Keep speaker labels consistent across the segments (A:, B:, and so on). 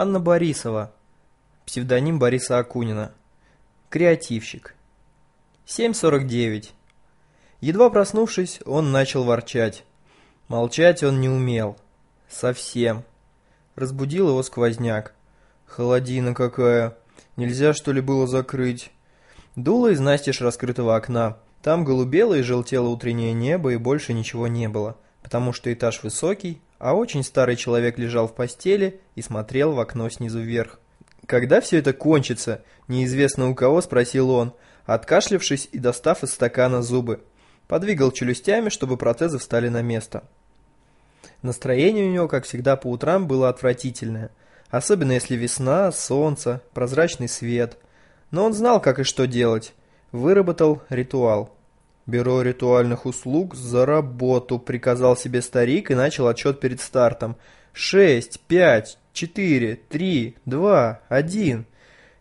A: Анна Борисова, псевдоним Бориса Акунина, креативщик. 7.49. Едва проснувшись, он начал ворчать. Молчать он не умел. Совсем. Разбудил его сквозняк. Холодина какая. Нельзя, что ли, было закрыть? Дуло из настежь раскрытого окна. Там голубело и желтело утреннее небо, и больше ничего не было, потому что этаж высокий, а очень старый человек лежал в постели и смотрел в окно снизу вверх. «Когда все это кончится?» – неизвестно у кого спросил он, откашлявшись и достав из стакана зубы. Подвигал челюстями, чтобы протезы встали на место. Настроение у него, как всегда по утрам, было отвратительное. Особенно если весна, солнце, прозрачный свет. Но он знал, как и что делать. Выработал ритуал. «Бюро ритуальных услуг за работу», — приказал себе старик и начал отчет перед стартом. «Шесть, пять, четыре, три, два, один».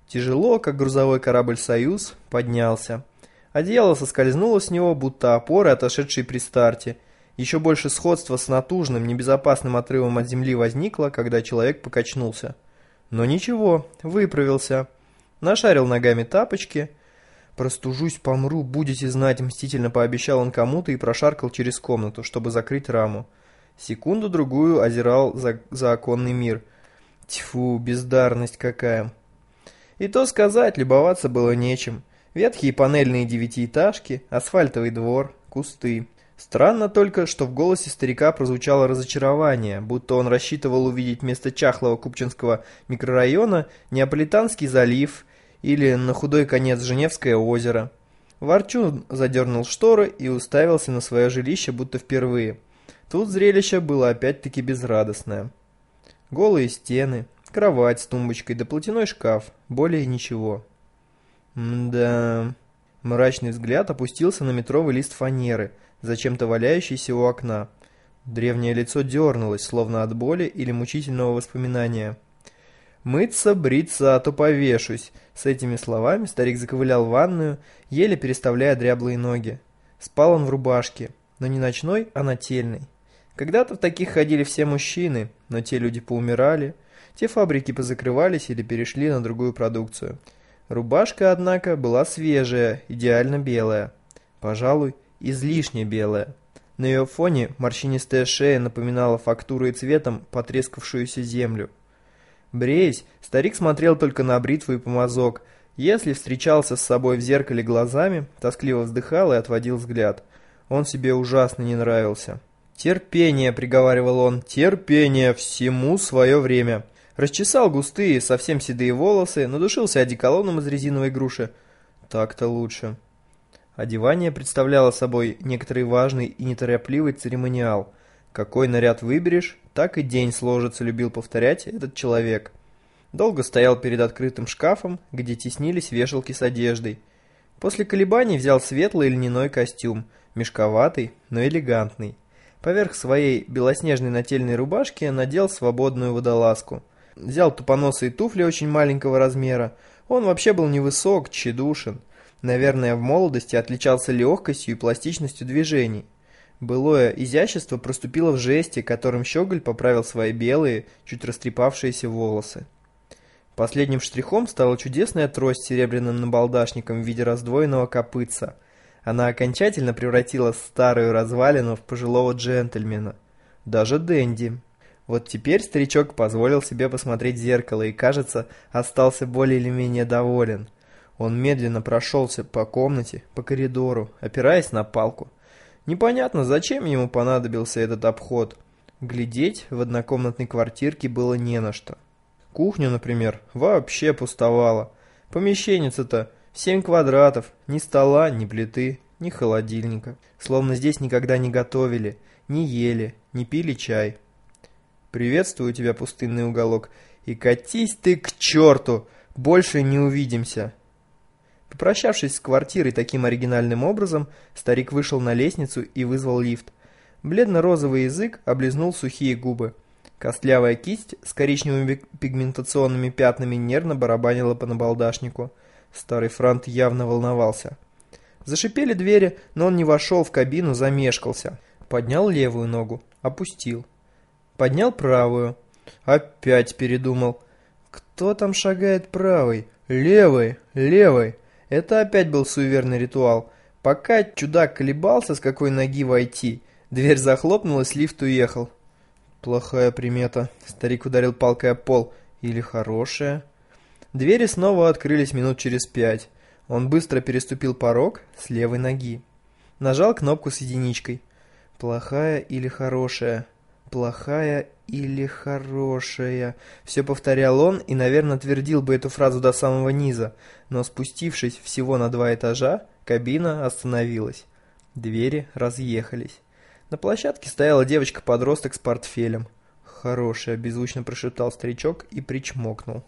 A: Тяжело, как грузовой корабль «Союз», поднялся. Одеяло соскользнуло с него, будто опоры, отошедшие при старте. Еще больше сходства с натужным, небезопасным отрывом от земли возникло, когда человек покачнулся. Но ничего, выправился. Нашарил ногами тапочки, «Простужусь, помру, будете знать», — мстительно пообещал он кому-то и прошаркал через комнату, чтобы закрыть раму. Секунду-другую озирал за, за оконный мир. Тьфу, бездарность какая. И то сказать, любоваться было нечем. Ветхие панельные девятиэтажки, асфальтовый двор, кусты. Странно только, что в голосе старика прозвучало разочарование, будто он рассчитывал увидеть вместо чахлого Купчинского микрорайона Неаполитанский залив или на худой конец Женевское озеро. Ворчун задернул шторы и уставился на свое жилище, будто впервые. Тут зрелище было опять-таки безрадостное. Голые стены, кровать с тумбочкой да платяной шкаф, более ничего. Мда... Мрачный взгляд опустился на метровый лист фанеры, зачем-то валяющийся у окна. Древнее лицо дернулось, словно от боли или мучительного воспоминания. «Мыться, бриться, а то повешусь!» С этими словами старик заковылял в ванную, еле переставляя дряблые ноги. Спал он в рубашке, но не ночной, а нательной. Когда-то в таких ходили все мужчины, но те люди поумирали, те фабрики позакрывались или перешли на другую продукцию. Рубашка, однако, была свежая, идеально белая. Пожалуй, излишне белая. На ее фоне морщинистая шея напоминала фактурой и цветом потрескавшуюся землю. Бреясь, старик смотрел только на бритву и помазок. Если встречался с собой в зеркале глазами, тоскливо вздыхал и отводил взгляд. Он себе ужасно не нравился. «Терпение», — приговаривал он, — «терпение, всему свое время». Расчесал густые, совсем седые волосы, надушился одеколоном из резиновой груши. Так-то лучше. Одевание представляло собой некоторый важный и неторопливый церемониал. Какой наряд выберешь, так и день сложится, любил повторять этот человек. Долго стоял перед открытым шкафом, где теснились вешалки с одеждой. После колебаний взял светлый льняной костюм, мешковатый, но элегантный. Поверх своей белоснежной нательной рубашки надел свободную водолазку. Взял тупоносые туфли очень маленького размера. Он вообще был невысок, тщедушен. Наверное, в молодости отличался легкостью и пластичностью движений. Былое изящество проступило в жесте, которым Щеголь поправил свои белые, чуть растрепавшиеся волосы. Последним штрихом стала чудесная трость с серебряным набалдашником в виде раздвоенного копытца. Она окончательно превратила старую развалину в пожилого джентльмена. Даже Дэнди. Вот теперь старичок позволил себе посмотреть в зеркало и, кажется, остался более или менее доволен. Он медленно прошелся по комнате, по коридору, опираясь на палку. Непонятно, зачем ему понадобился этот обход. Глядеть в однокомнатной квартирке было не на что. Кухню, например, вообще пустовала. Помещенница-то семь квадратов, ни стола, ни плиты, ни холодильника. Словно здесь никогда не готовили, не ели, не пили чай. Приветствую тебя, пустынный уголок, и катись ты к черту, больше не увидимся. Попрощавшись с квартирой таким оригинальным образом, старик вышел на лестницу и вызвал лифт. Бледно-розовый язык облизнул сухие губы. Костлявая кисть с коричневыми пигментационными пятнами нервно барабанила по набалдашнику. Старый франт явно волновался. Зашипели двери, но он не вошел в кабину, замешкался. Поднял левую ногу, опустил. Поднял правую. Опять передумал. Кто там шагает правый? Левый, левый. Это опять был суеверный ритуал. Пока чудак колебался, с какой ноги войти, дверь захлопнулась, лифт уехал. Плохая примета. Старик ударил палкой о пол. Или хорошая? Двери снова открылись минут через пять. Он быстро переступил порог с левой ноги. Нажал кнопку с единичкой. Плохая или хорошая? Плохая или хорошая? Все повторял он и, наверное, твердил бы эту фразу до самого низа. Но спустившись всего на два этажа, кабина остановилась. Двери разъехались. На площадке стояла девочка-подросток с портфелем. «Хорошая», – беззвучно прошептал старичок и причмокнул.